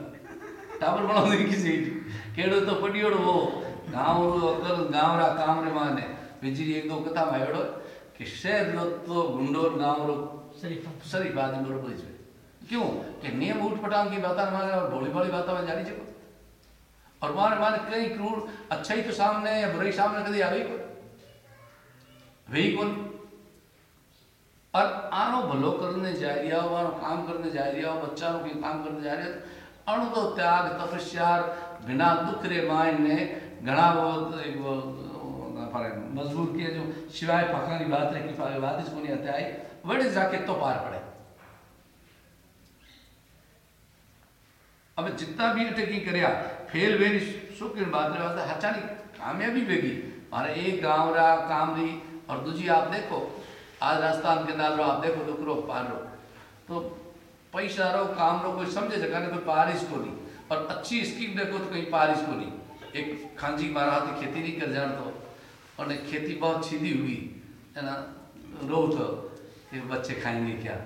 टावर बना दे किसी केड़ो तो पडियोड़ो वो गाँव रो अकल गाँव रा काम रे माने बिजली एक दो कथा मायोड़ो कि शहर रो तो गुंडोर गाँव रो शरीफ सही बात है बरोबर है क्यों कि नियम उठ पटांग की बात माने और भोली भाली बात में जानी चाहिए और माने माने कई क्रूर अच्छा ही तो सामने या बुराई सामने कभी आ गई वही कौन और आनो भलो करने जा रहा हो, आनो काम करने जा रहा हो बच्चा कोई काम करने जा रहा अणु तो त्याग, तपस्या, बिना दुख रे माइन ने घना वो मजबूर किए जो सिवाय फखा की बात रे की बात इसको नहीं आते आई, वड़े जाके तो पार पड़े। अब जितना भी अटकी करया फेल वेरी सुख बात रे वास्ते हचानी कामयाबी बेगी मारे एक गाँव रा काम री, और दूजी आप देखो, आज राजस्थान के नाल रो आप देखो, दुकरो पार। रो तो पैसा रो, काम रो कोई समझे जगह ने कोई पारिश को नहीं और अच्छी स्कीम देखो तो कहीं पारिश को नहीं एक खांजी मारा तो खेती नहीं कर जान तो और ने खेती बहुत सीधी हुई। है ना? रो तो कि बच्चे खाएँगे क्या?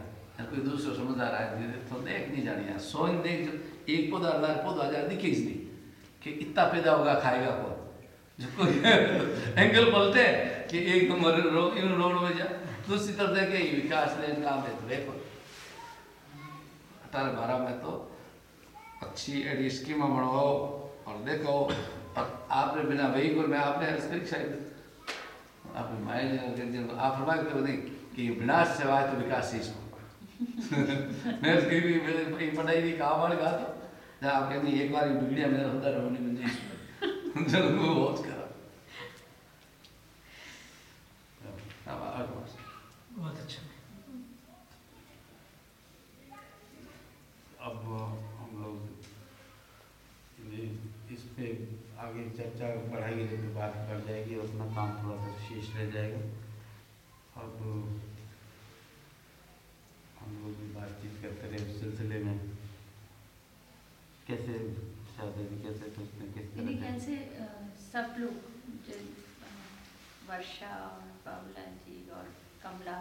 कोई दूसरा समझदार आए तो देख नहीं जानी यार सोन देख, एक पौधा हज़ार पौधा हज़ार दिखे इसलिए कि इतना पैदा होगा, खाएगा कौन? जो एंगल बोलते हैं कि एक नंबर रो, इन रोड में जा। दूसरी तरफ़ देखे विकास ने काम है तो देखो। अठारह बारह में तो अच्छी एडी स्कीम बनाओ और देखो। और आपने बिना व्हीकल में आपने शायद आपने माइल आप फरमाए तो नहीं कि विनाश से आए तो विकास इसको। मैं पढ़ाई नहीं काम वाले कहा था जहाँ आप कहते एक बार बिगड़िया मेरा होता रहो नहीं मुझे इसमें चलो वो बहुत करा। अब आगे बस। बहुत अच्छा। अब हम लोग ये- इस पे आगे चर्चा बढ़ाएँगे जब बात बढ़ जाएगी और अपना काम थोड़ा सा शेष रह जाएगा। अब हम लोग भी बातचीत करते रहे उस सिलसिले में। कैसे शादी कैसे सोचते हैं किस तरह ख्याल से? से सब लोग वर्षा और बाबूलाल जी और कमला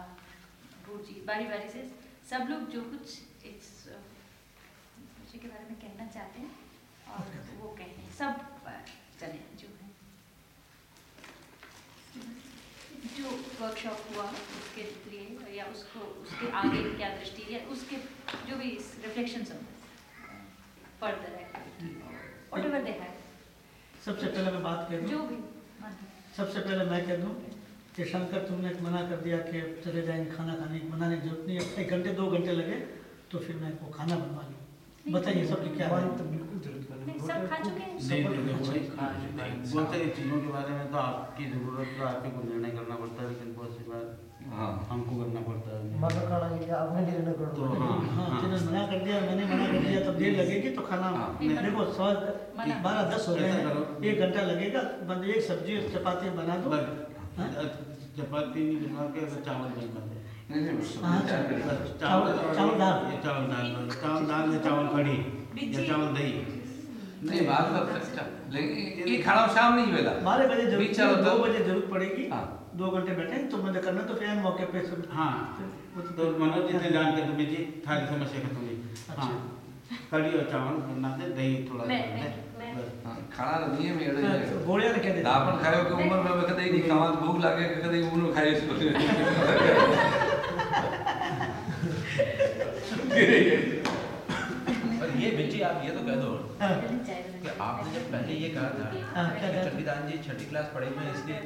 भू जी बारी बारी से सब लोग जो कुछ इस विषय के बारे में कहना चाहते हैं और वो कहें सब चले जो है। जो वर्कशॉप हुआ उसके लिए या उसको उसके आगे क्या दृष्टि है उसके जो भी रिफ्लेक्शंस हों। Further activity what they have सबसे पहले मैं बात कर जो भी। सबसे पहले मैं कह दूँ कि शंकर तुमने मना कर दिया कि चले जाएँगे खाना खाने की बनाने की ज़रूरत नहीं है। एक घंटे दो घंटे लगे तो फिर मैं वो खाना बनवा लूँ। बताइए सबकी क्या है? तो बिल्कुल ज़रूरत नहीं नहीं सब खा चुके हैं। नहीं तो देखो भाई, नहीं, बहुत सारी चीज़ों के बारे में तो आपकी ज़रूरत तो आप ही को निर्णय करना पड़ता है लेकिन बहुत सी हाँ हमको करना पड़ता है मर खाना के लिए आपने निर्णय कर तो दो हाँ, हाँ हाँ। मना कर दिया मैंने मना कर दिया तब देर लगेगी तो खाना हाँ। देखो सौ मना। बारह दस हो गए हैं। एक घंटा लगेगा बंद एक सब्ज़ी और चपाती बना दो हाँ? चपाती नहीं बनवा के चावल दे हाँ, चावल- चावल दाल। चावल दाल चावल दाल या चावल कढ़ी या चावल दही नहीं बात तो लेकिन ये खाना शाम नहीं वेला बारह बजे चलो दो तो- बजे ज़रूरत पड़ेगी हाँ। दो घंटे बैठे तो मुझे करना तो फिर मौके पे सब हाँ तो मनोज जी ने जान के तो जी थारी समस्या खत्म हुई अच्छा। हाँ कढ़ी और चावल बना दे दही थोड़ा मैं- मैं- मैं-। हाँ, खाना नियम है एड़े हाँ, दे दापण खायो के उम्र में कदे नहीं खावा भूख लागे के कदे उम्र खाए इसको। पर ये बिल्जी आप ये तो कह दो। हाँ, कि आपने जब पहले ये कहा था हाँ, कि? जी छठी क्लास पढ़े हुए इसलिए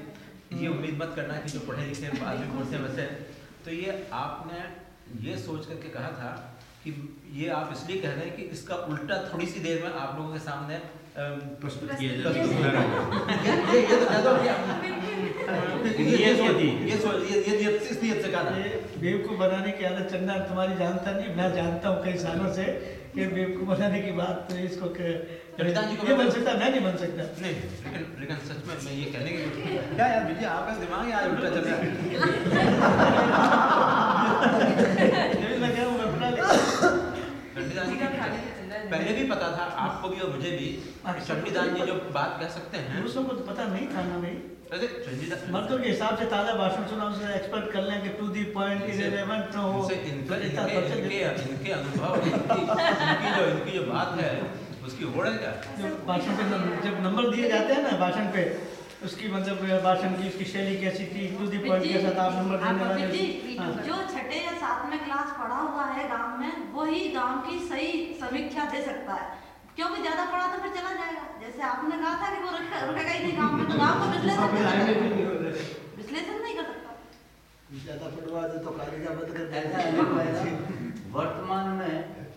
ये उम्मीद मत करना कि जो पढ़े लिखे आदमी बोलते हैं वैसे। तो ये आपने ये सोच करके कहा था कि ये आप इसलिए कह रहे हैं कि इसका उल्टा थोड़ी सी देर में आप लोगों के सामने प्रस्तुत किया ये- जाए। ये ये तो बनाने की आदत चंदा तुम्हारी जानता नहीं मैं जानता हूँ कई सालों से कि बेवकूफ़ बनाने की बात तो इसको के जी को ये बन सकता मैं नहीं बन सकता। नहीं लेकिन लेकिन सच में मैं ये कहने की क्या यार आपका दिमाग यार उल्टा चल रहा है। हूँ पहले भी पता था आपको भी और मुझे भी कि चंडीदान जी जो बात कह सकते हैं। दूसरों को तो पता नहीं था ना भाई। मर्दों के हिसाब से ताज़ा भाषण सुना एक्सपेक्ट कर लें कि टू दी पॉइंट इरेलेवेंट न हो। इनसे इनका इनके इनके इनके अनुभव इनकी इनकी जो इनकी जो बात है उसकी होड़ है क्या? जब भाषण पे जब- जब नंबर दिए जाते हैं ना भाषण पे उसकी मतलब भाषण की उसकी शैली कैसी थी? टू दी पॉइंट के साथ आप नंबर देने वाले हाँ। जो छठे या सातवें क्लास पढ़ा हुआ है गाँव में वही गाँव की सही समीक्षा दे सकता है। क्योंकि ज़्यादा पढ़ा तो फिर चला जाएगा। जैसे आपने कहा था कि वो रुक- रुकेगा ही नहीं गाँव में तो गाँव को विश्लेषण नहीं कर सकता। विश्लेषण नहीं कर सकता। ज़्यादा पढ़वा दे तो कालीजा बंद कर है। ऐसे वर्तमान में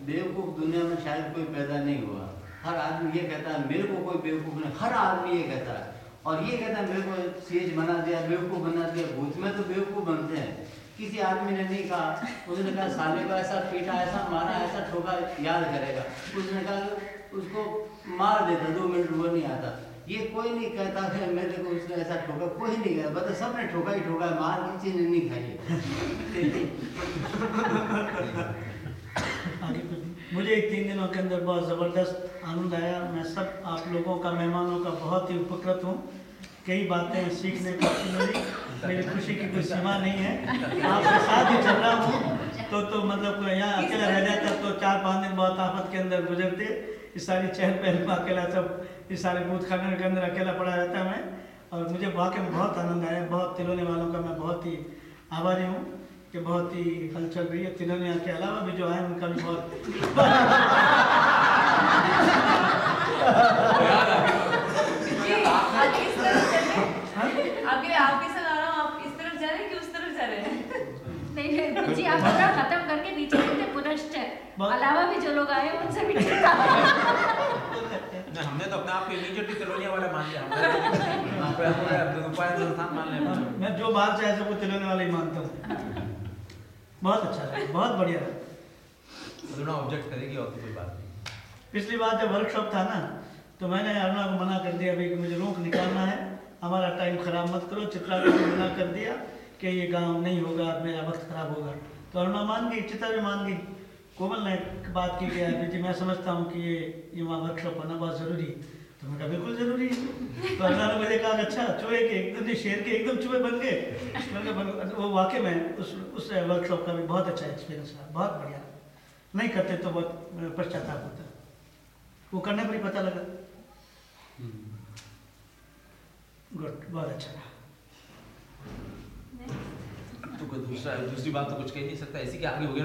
बेवकूफ़ दुनिया में शायद कोई पैदा नहीं हुआ। हर आदमी ये कहता है मेरे को कोई बेवकूफ़ नहीं। हर आदमी ये कहता है। और ये कहता है मेरे को सेज बना दिया बेवकूफ़ बना दिया। भूत में तो बेवकूफ़ बनते हैं। किसी आदमी ने नहीं कहा उसने कहा साले को ऐसा पीटा ऐसा मारा ऐसा ठोका याद करेगा। उसने कहा उसको मार देता दो मिनट वो नहीं आता। ये कोई नहीं कहता है मेरे को उसने ऐसा ठोका कोई नहीं कहता बता सबने ठोका ही ठोका है, मार किसी ने नहीं खाई। मुझे तीन दिनों के अंदर बहुत ज़बरदस्त आनंद आया। मैं सब आप लोगों का मेहमानों का बहुत ही उपकृत हूँ। कई बातें सीखने को मिली। मेरी खुशी की कोई सीमा नहीं है। आपके साथ ही चल रहा हूँ। तो तो मतलब यहाँ अकेला रह जाता तो चार पाँच दिन बहुत आफत के अंदर गुजरते। इस सारी चहल पहल में अकेला सब इस सारे बूथ खाने के अंदर अकेला पड़ा रहता मैं। और मुझे वाकई में बहुत आनंद आया बहुत तिलोने वालों का मैं बहुत ही आभारी हूँ कि बहुत ही हलचल रही है। तिलोनिया के अलावा भी जो है उनका भी बहुत जी, आप हूँ आप इस तरफ़ जा रहे हैं कि उस तरफ़ जा रहे हैं? नहीं नहीं जी आप पूरा खत्म करके नीचे बहुत- अलावा भी जो लोग आए उनसे भी ठीक था नहीं, हमने तो अपने आप को इमीडिएटली कलोनिया वाला मान लिया हमारे पूरा दुरुपयोग संस्थान मान लिया मैं जो बात चाहे सबको तिलोने वाला ही मानता हूँ बहुत अच्छा लगा बहुत बढ़िया लगा अरुणा ऑब्जेक्ट करेगी और कोई बात नहीं पिछली बार जब वर्कशॉप था ना तो मैंने अरुणा को मना कर दिया भाई कि मुझे रोक निकालना है हमारा टाइम खराब मत करो चित्रा को मना कर दिया कि ये गाँव नहीं होगा मेरा वक्त खराब होगा तो अरुणा मान गई चित्रा भी मान गई कोमल ने बात की कि "अभी जी मैं समझता हूँ कि ये ये वहाँ वर्कशॉप होना बहुत ज़रूरी है। तो मैं कहा बिल्कुल ज़रूरी है। तो अरुणा ने मुझे कहा अच्छा चूहे के एकदम नहीं, शेर के एकदम चूहे बन गए। "बन- वो वाकई में उस उस वर्कशॉप का भी बहुत अच्छा एक्सपीरियंस रहा बहुत बढ़िया नहीं करते तो बहुत पश्चाताप होता। वो करने पर ही पता लगा। गुड बहुत अच्छा रहा तो कोई दूसरा दूसरी बात तो कुछ कह नहीं सकता इसी के आगे हो गया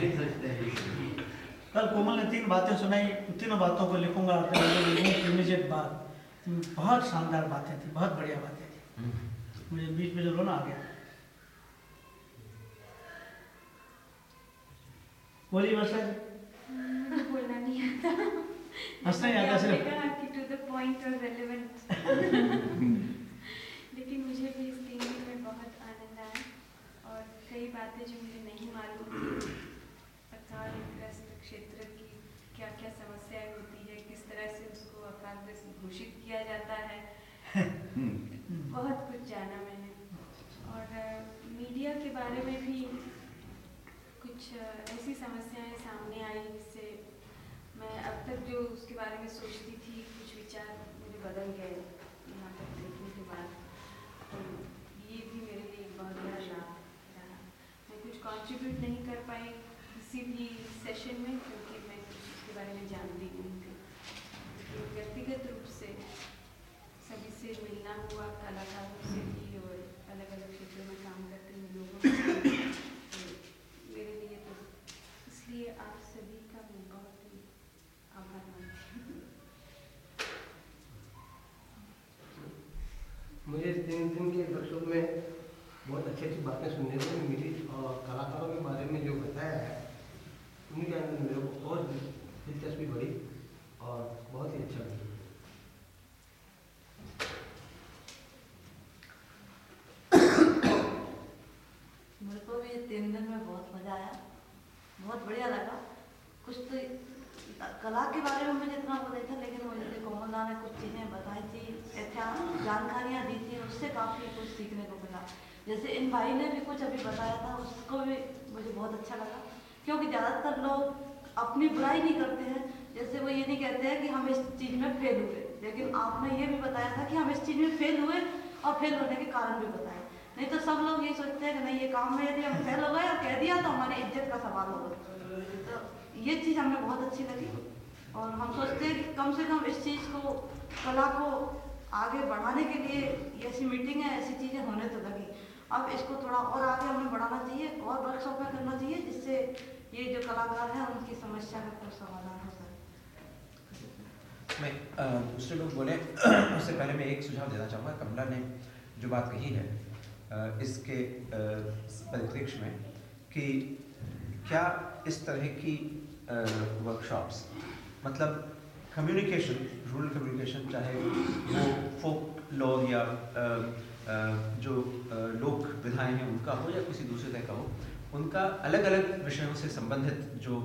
लिख सकते हैं। कल कोमल ने तीन बातें सुनाई तीनों बातों को लिखूँगा इमीजिएट बात। बहुत शानदार बातें थी बहुत बढ़िया बातें थी। मुझे बीच में जो रोना आ गया। जी मुझे बोलना नहीं आता। हंसना ही आता सिर्फ़ टू द पॉइंट और रेलेवेंट लेकिन मुझे भी इस दिन में बहुत आनंद आया और कई बातें जो मुझे नहीं मालूम थी अकालग्रस्त क्षेत्र की क्या क्या समस्याएँ होती है किस तरह से उसको अकालग्रस्त घोषित किया जाता है बहुत कुछ जाना मैंने। और मीडिया के बारे में भी कुछ ऐसी समस्याएँ सामने आई जिससे मैं अब तक जो उसके बारे में सोचती थी, कुछ विचार मुझे बदल गए यहाँ तक देखने के बाद। तो ये भी मेरे लिए एक बहुत बड़ा लाभ रहा। मैं कुछ कंट्रीब्यूट नहीं कर पाई किसी भी सेशन में, क्योंकि मैं कुछ उसके बारे में जानती नहीं थी। लेकिन व्यक्तिगत रूप से सभी से मिलना हुआ, कलाकारों से भी और अलग अलग क्षेत्रों में काम करते हुए लोगों से तो मेरे लिए तो इसलिए आप सभी का मैं बहुत ही आभार मानती हूँ मुझे इस दिन दिन के वर्कशॉप में बहुत अच्छी अच्छी बातें सुनने को मिली और कलाकारों के बारे में जो बताया है उनके अंदर मेरे को और दिलचस्पी बढ़ी और बहुत ही अच्छा लगा मेरे को भी ये तीन दिन में बहुत मज़ा आया बहुत बढ़िया लगा कुछ तो कला के बारे में मुझे इतना वो नहीं था लेकिन मुझे जैसे कोमलदा ने कुछ चीज़ें बताई थी अच्छा जानकारियाँ दी थी उससे काफ़ी कुछ सीखने को मिला। जैसे इन भाई ने भी कुछ अभी बताया था, उसको भी मुझे बहुत अच्छा लगा। क्योंकि ज़्यादातर लोग अपनी बुराई नहीं करते हैं। जैसे वो ये नहीं कहते हैं कि हम इस चीज़ में फेल हुए। लेकिन आपने ये भी बताया था कि हम इस चीज़ में फेल हुए और फेल होने के कारण भी बताए नहीं तो सब लोग ये सोचते हैं कि नहीं, ये काम में यदि हम फेल हो गए और कह दिया तो हमारी इज़्ज़त का सवाल होगा। तो ये चीज़ हमें बहुत अच्छी लगी। और हम सोचते हैं कि कम से कम इस चीज़ को, कला को आगे बढ़ाने के लिए ऐसी मीटिंग है, ऐसी चीज़ें होने तो लगी। अब इसको थोड़ा और आगे हमें बढ़ाना चाहिए, और वर्कशॉप में करना चाहिए, जिससे ये जो कलाकार हैं, उनकी समस्या का कुछ समाधान हो सके। मैं दूसरे लोग बोले, उससे पहले मैं एक सुझाव देना चाहूँगा। कमला ने जो बात कही है इसके परिप्रेक्ष्य में कि क्या इस तरह की वर्कशॉप्स मतलब कम्युनिकेशन रूरल कम्युनिकेशन, चाहे वो फोक लॉग या जो लोक विधाएँ हैं उनका हो या किसी दूसरे तरह का हो, उनका अलग अलग विषयों से संबंधित जो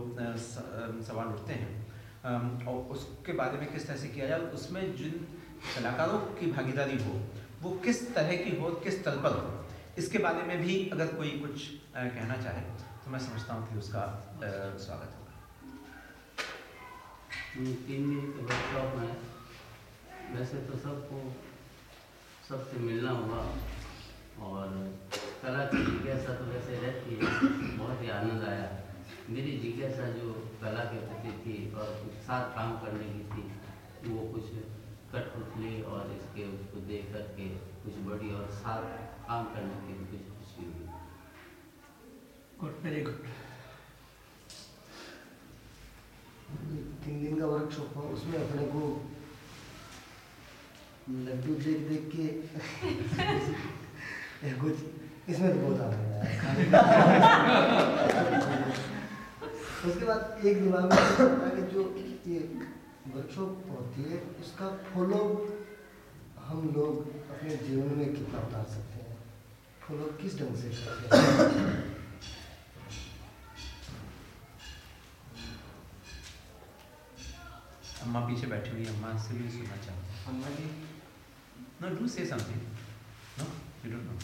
सवाल उठते हैं। और उसके बारे में किस तरह से किया जाए, उसमें जिन कलाकारों की भागीदारी हो, वो किस तरह की हो, किस तल पर हो, इसके बारे में भी अगर कोई कुछ कहना चाहे तो मैं समझता हूँ कि उसका स्वागत तीन दिन के वर्कशॉप में वैसे तो सबको, सबसे मिलना हुआ और कला की जिज्ञासा तो वैसे रहती है, बहुत ही आनंद आया। मेरी जिज्ञासा जो कला के प्रति थी और कुछ साथ काम करने की थी, वो कुछ कठपुतली और इसके उसको देख करके कुछ बड़ी और साथ काम करने की कुछ खुशी हुई। गुड वेरी गुड तीन दिन का वर्कशॉप हुआ उसमें अपने को लड्डू देख देख के कुछ, इसमें तो बहुत आया खाने उसके बाद एक दिमाग में जो ये वर्कशॉप होती है, उसका फॉलो हम लोग अपने जीवन में कितना उतार सकते हैं? फॉलो किस ढंग से करते हैं अम्मा पीछे बैठी है, से भी सुनना चाहूँ अम्मा जी no do say something no you don't know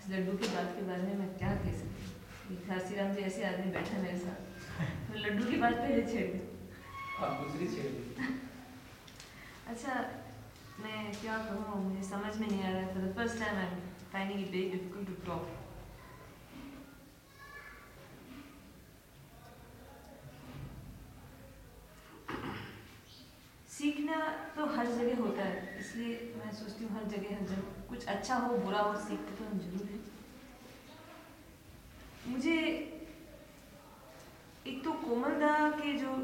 इस लड्डू की बात के बारे में मैं क्या कह सकती हूँ? घासी राम जी ऐसे आदमी बैठे मेरे साथ। तो लड्डू की बात पहले छेड़ दी दूसरी छेड़ अच्छा मैं क्या कहूँ? मुझे समझ में नहीं आ रहा है for the first time I am finding it very difficult to talk सीखना तो हर जगह होता है, इसलिए मैं सोचती हूँ हर जगह हर जगह। कुछ अच्छा हो, बुरा हो, सीखते तो हम ज़रूर हैं। मुझे एक तो कोमलदा के जो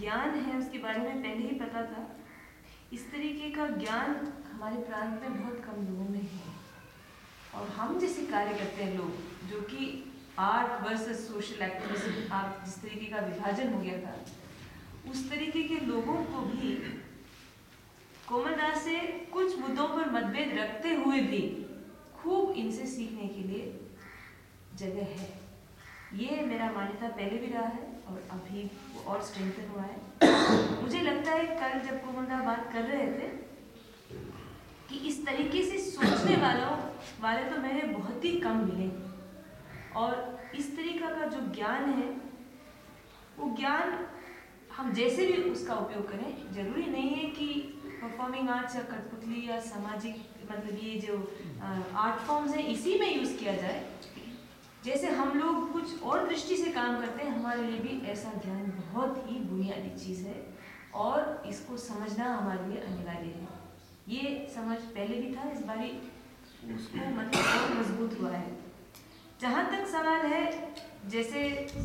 ज्ञान है, उसके बारे में पहले ही पता था। इस तरीके का ज्ञान हमारे प्रांत में बहुत कम लोगों में है। और हम जैसे कार्य करते हैं लोग, जो कि आर्ट वर्सेस सोशल एक्टिविज्म आप जिस तरीके का विभाजन हो गया था, उस तरीके के लोगों को भी कोमलदास से कुछ मुद्दों पर मतभेद रखते हुए भी खूब इनसे सीखने के लिए जगह है। ये मेरा मान्यता पहले भी रहा है और अभी वो और स्ट्रेंथन हुआ है। मुझे लगता है कल जब कोमलदा बात कर रहे थे कि इस तरीके से सोचने वालों वाले तो मैंने बहुत ही कम मिले। और इस तरीका का जो ज्ञान है, वो ज्ञान हम जैसे भी उसका उपयोग करें, ज़रूरी नहीं है कि परफॉर्मिंग आर्ट्स या कठपुतली या सामाजिक मतलब ये जो आर्ट फॉर्म्स हैं इसी में यूज़ किया जाए। जैसे हम लोग कुछ और दृष्टि से काम करते हैं हमारे लिए भी ऐसा ज्ञान बहुत ही बुनियादी चीज़ है और इसको समझना हमारे लिए अनिवार्य है। ये समझ पहले भी था इस बारी उसको मतलब और मज़बूत हुआ है। जहाँ तक सवाल है जैसे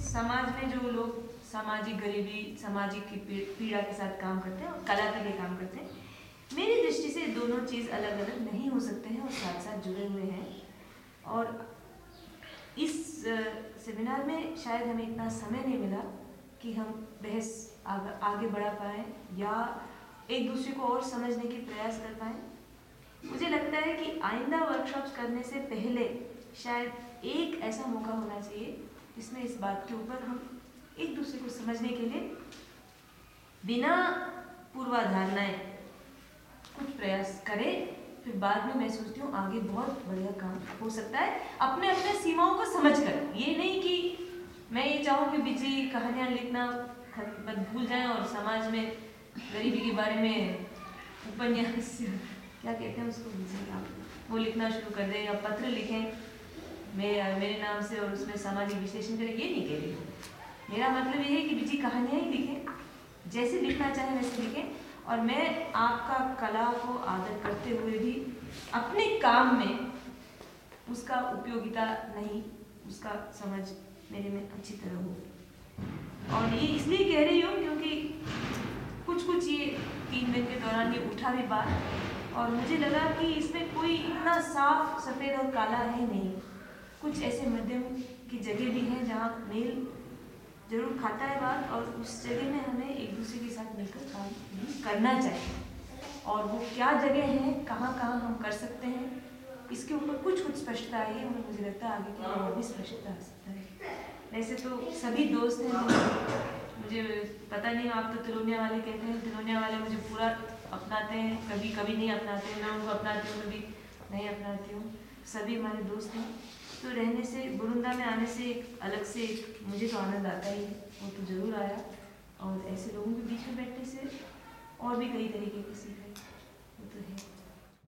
समाज में जो लोग सामाजिक गरीबी सामाजिक की पीड़ा के साथ काम करते हैं और कला के लिए काम करते हैं मेरी दृष्टि से दोनों चीज़ अलग अलग नहीं हो सकते हैं और साथ साथ जुड़े हुए हैं। और इस सेमिनार में शायद हमें इतना समय नहीं मिला कि हम बहस आग, बढ़ा पाए या एक दूसरे को और समझने के प्रयास कर पाए। मुझे लगता है कि आइंदा वर्कशॉप्स करने से पहले शायद एक ऐसा मौका होना चाहिए जिसमें इस बात के ऊपर हम एक दूसरे को समझने के लिए बिना पूर्वाधारणाएँ कुछ प्रयास करें, फिर बाद में मैं सोचती हूँ आगे बहुत बढ़िया काम हो सकता है। अपने अपने सीमाओं को समझ कर। ये नहीं कि मैं ये चाहूँ कि बिज़ी कहानियाँ लिखना बस भूल जाएँ और समाज में, गरीबी के बारे में उपन्यास क्या कहते हैं उसको? बिज़ी आप वो लिखना शुरू कर दें या पत्र लिखें। मेरे मेरे नाम से और उसमें सामाजिक विश्लेषण करें, ये नहीं कह रही मेरा मतलब ये है कि बिज़ी कहानियाँ ही लिखें। जैसे लिखना चाहे वैसे लिखें। और मैं आपका कला को आदर करते हुए भी अपने काम में उसका उपयोगिता नहीं, उसका समझ मेरे में अच्छी तरह हो। और ये इसलिए कह रही हूँ क्योंकि कुछ कुछ ये तीन दिन के दौरान ये उठा भी बात और मुझे लगा कि इसमें कोई इतना साफ़, सफ़ेद और काला है नहीं। कुछ ऐसे मध्यम की जगह भी हैं जहाँ मेल ज़रूर खाता है बात और उस जगह में हमें एक दूसरे के साथ मिलकर काम करना चाहिए। और वो क्या जगह है, कहाँ कहाँ हम कर सकते हैं, इसके ऊपर कुछ कुछ स्पष्टता आई है और मुझे लगता है आगे की और भी स्पष्टता आ सकता है। वैसे तो सभी दोस्त हैं, मुझे पता नहीं, आप तो तिलोनिया वाले कहते हैं, तिलोनिया वाले मुझे पूरा अपनाते हैं कभी कभी नहीं अपनाते हैं मैं उनको अपनाती हूँ, कभी नहीं अपनाती हूँ। सभी हमारे दोस्त हैं। तो रहने से, बुरुंदा में आने से एक अलग से एक मुझे तो आनंद आता ही। वो तो ज़रूर आया। और ऐसे लोगों के बीच में बैठने से और भी कई तरीके की सीख